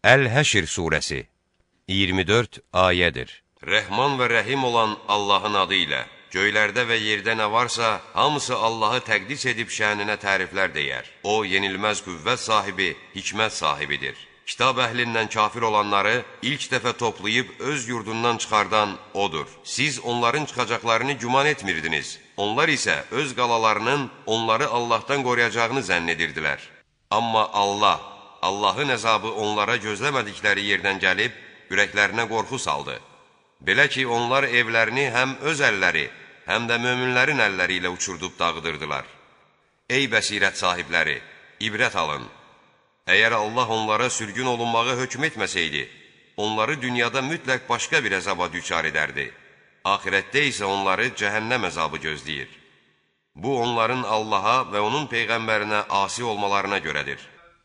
Əl-Həşr surəsi 24 ayədir. Rəhman və rəhim olan Allahın adı ilə Göylərdə və yerdə nə varsa, hamısı Allahı təqdis edib şəninə təriflər deyər. O, yenilməz qüvvət sahibi, hikmət sahibidir. Kitab əhlindən kafir olanları ilk dəfə toplayıb öz yurdundan çıxardan O'dur. Siz onların çıxacaqlarını güman etmirdiniz. Onlar isə öz qalalarının onları Allahdan qoruyacağını zənn edirdilər. Amma Allah, Allahın əzabı onlara gözləmədikləri yerdən gəlib, ürəklərinə qorxu saldı. Belə ki, onlar evlərini həm öz əlləri, həm də möminlərin əlləri ilə uçurdub dağıdırdılar. Ey bəsirət sahibləri, ibrət alın. Əgər Allah onlara sürgün olunmağı hökm etməsəydi, onları dünyada mütləq başqa bir əzaba düçar edərdi. Ahirətdə isə onları cəhənnəm əzabı gözləyir. Bu, onların Allaha və onun Peyğəmbərinə asi olmalarına görədir.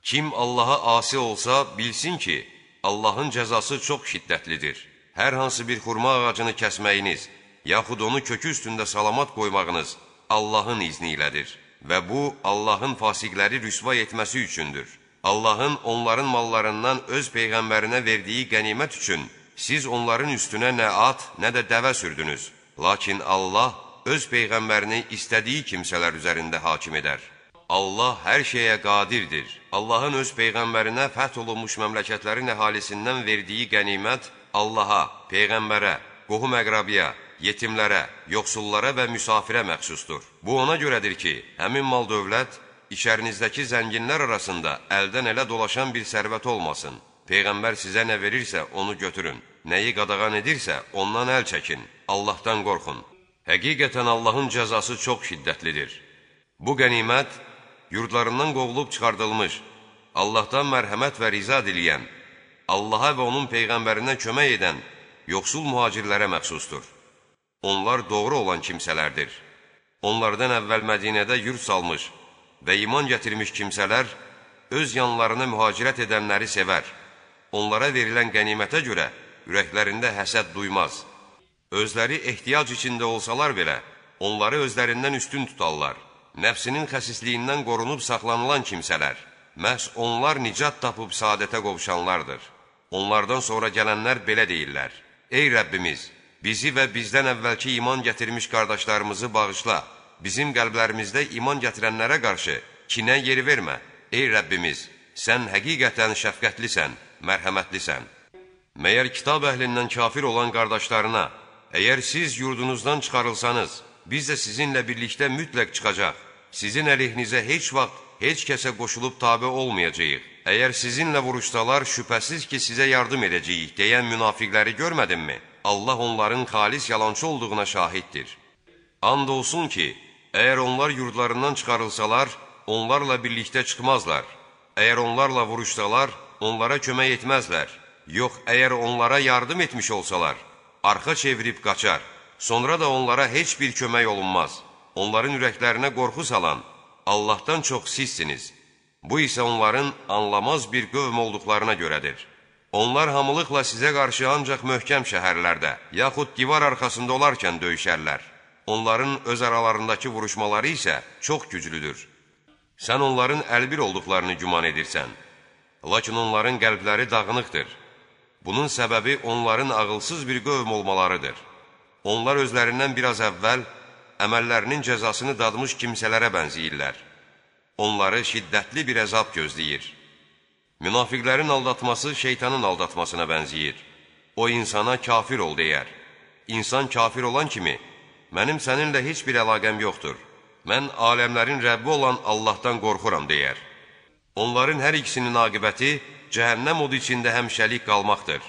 Kim Allaha asi olsa, bilsin ki, Allahın cəzası çox şiddətlidir. Hər hansı bir xurma ağacını kəsməyiniz, yaxud onu kökü üstündə salamat qoymağınız Allahın izni ilədir və bu, Allahın fasiqləri rüsva etməsi üçündür. Allahın onların mallarından öz Peyğəmbərinə verdiyi qənimət üçün siz onların üstünə nə at, nə də dəvə sürdünüz. Lakin Allah öz Peyğəmbərini istədiyi kimsələr üzərində hakim edər. Allah hər şeyə qadirdir. Allahın öz Peyğəmbərinə fəth olunmuş məmləkətlərin əhalisindən verdiyi qənimət Allaha, Peyğəmbərə, qohum əqrabiya, yetimlərə, yoxsullara və müsafirə məxsusdur. Bu ona görədir ki, həmin mal dövlət içərinizdəki zənginlər arasında əldən elə dolaşan bir sərvət olmasın. Peyğəmbər sizə nə verirsə, onu götürün. Nəyi qadağan edirsə, ondan əl çəkin. Allahdan qorxun. Həqiqətən Allahın cəzası çox şiddətlidir. Bu qənimət, yurdlarından qovulub çıxardılmış, Allahdan mərhəmət və riza diləyən, Allaha və onun Peyğəmbərinə kömək edən yoxsul mühacirlərə məxsusdur. Onlar doğru olan kimsələrdir. Onlardan əvvəl Mədinədə yurt salmış və iman gətirmiş kimsələr öz yanlarına mühacirət edənləri sevər. Onlara verilən qənimətə görə ürəklərində həsəd duymaz. Özləri ehtiyac içində olsalar belə, onları özlərindən üstün tutarlar. Nəfsinin xəsisliyindən qorunub saxlanılan kimsələr, məhz onlar nicat tapıb saadətə qovuşanlardır. Onlardan sonra gələnlər belə deyirlər, Ey Rəbbimiz! Bizi və bizdən əvvəlki iman gətirmiş qardaşlarımızı bağışla. Bizim qəlblərimizdə iman gətirənlərə qarşı kinə yeri vermə. Ey Rəbbimiz, sən həqiqətən şəfqətlisən, mərhəmətlisən. Məyər kitab əhlindən kafir olan qardaşlarına, əgər siz yurdunuzdan çıxarılsanız, biz də sizinlə birlikdə mütləq çıxacaq. Sizin əleyhinizə heç vaxt heç kəsə qoşulub tabi olmayacaq. Əgər sizinlə vuruşsalar, şübhəsiz ki, sizə yardım edəcəyik, deyən münafiqləri görmədinmi? Allah onların xalis yalançı olduğuna şahiddir. And olsun ki, əgər onlar yurdlarından çıxarılsalar, onlarla birlikdə çıxmazlar. Əgər onlarla vuruşsalar, onlara kömək etməzlər. Yox, əgər onlara yardım etmiş olsalar, arxa çevirib qaçar. Sonra da onlara heç bir kömək olunmaz. Onların ürəklərinə qorxu salan, Allahdan çox sizsiniz. Bu isə onların anlamaz bir qövm olduqlarına görədir. Onlar hamılıqla sizə qarşı ancaq möhkəm şəhərlərdə, yaxud divar arxasında olarkən döyüşərlər. Onların öz aralarındakı vuruşmaları isə çox güclüdür. Sən onların əlbir olduqlarını güman edirsən. Lakin onların qəlbləri dağınıqdır. Bunun səbəbi onların ağılsız bir qövm olmalarıdır. Onlar özlərindən biraz əvvəl əməllərinin cəzasını dadmış kimsələrə bənziyirlər. Onları şiddətli bir əzab gözləyir. Münafiqlərin aldatması şeytanın aldatmasına bənziyir. O insana kafir ol deyər. İnsan kafir olan kimi, mənim səninlə heç bir əlaqəm yoxdur. Mən aləmlərin Rəbbi olan Allahdan qorxuram deyər. Onların hər ikisinin aqibəti cəhənnəm odu içində həmşəlik qalmaqdır.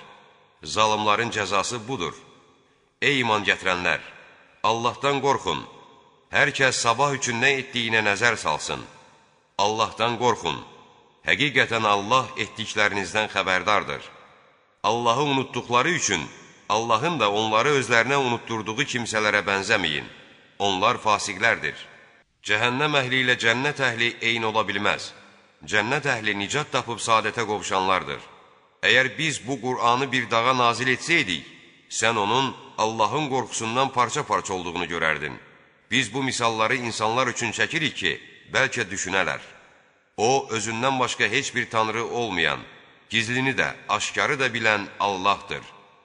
Zalımların cəzası budur. Ey iman gətirənlər! Allahdan qorxun. Hər kəs sabah üçün nə etdiyinə nəzər salsın. Allahdan qorxun. Həqiqətən Allah etdiklərinizdən xəbərdardır. Allahı unutduqları üçün Allahın da onları özlərinə unutturduğu kimsələrə bənzəməyin. Onlar fasiqlərdir. Cəhənnəm əhli ilə cənnət əhli eyni ola bilməz. Cənnət əhli nicat tapıb saadətə qovuşanlardır. Əgər biz bu Qur'anı bir dağa nazil etsəydik, sən onun Allahın qorxusundan parça-parça olduğunu görərdin. Biz bu misalları insanlar üçün çəkirik ki, bəlkə düşünələr. O, özündən başqa heç bir tanrı olmayan, gizlini də, aşkarı da bilən Allahdır.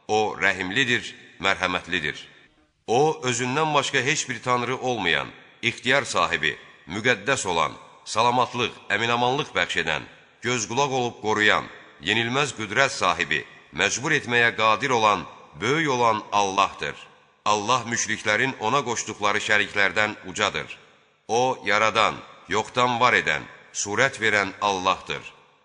O, rəhimlidir, mərhəmətlidir. O, özündən başqa heç bir tanrı olmayan, ixtiyar sahibi, müqəddəs olan, salamatlıq, əminamanlıq bəxş edən, göz qulaq olub qoruyan, yenilməz qüdrət sahibi, məcbur etməyə qadir olan, böyük olan Allahdır. Allah müşriklərin ona qoşduqları şəriklərdən ucadır. O, yaradan, yoxdan var edən, surət verən Allahdır.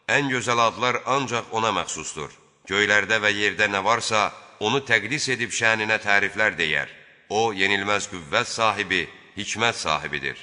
Ən gözəl adlar ancaq ona məxsusdur. Göylərdə və yerdə nə varsa, onu təqdis edib şəninə təriflər deyər. O, yenilməz qüvvət sahibi, hikmət sahibidir.